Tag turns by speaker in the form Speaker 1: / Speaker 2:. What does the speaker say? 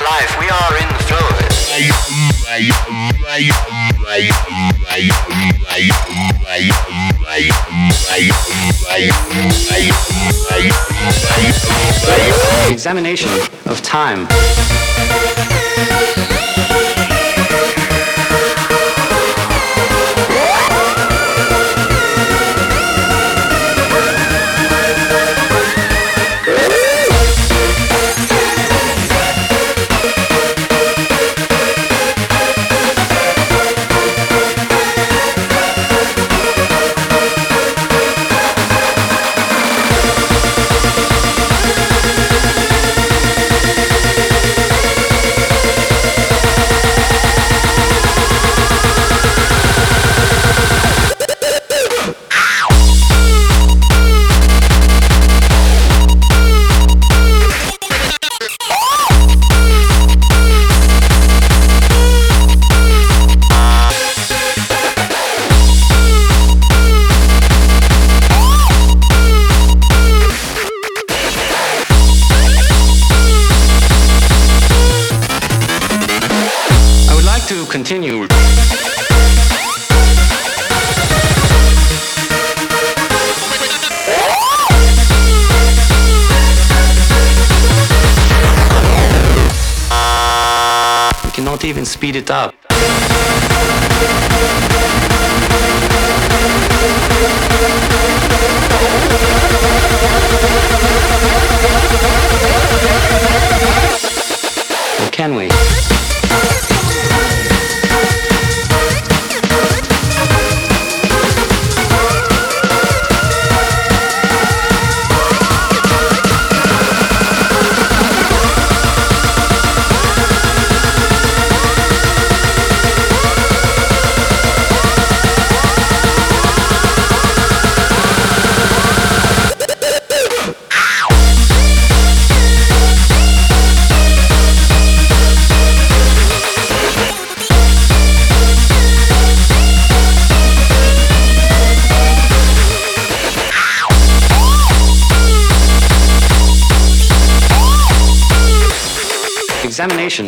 Speaker 1: life, we are in the flow of it. Examination of time. To continue. We cannot even speed it up. Can we? Examination.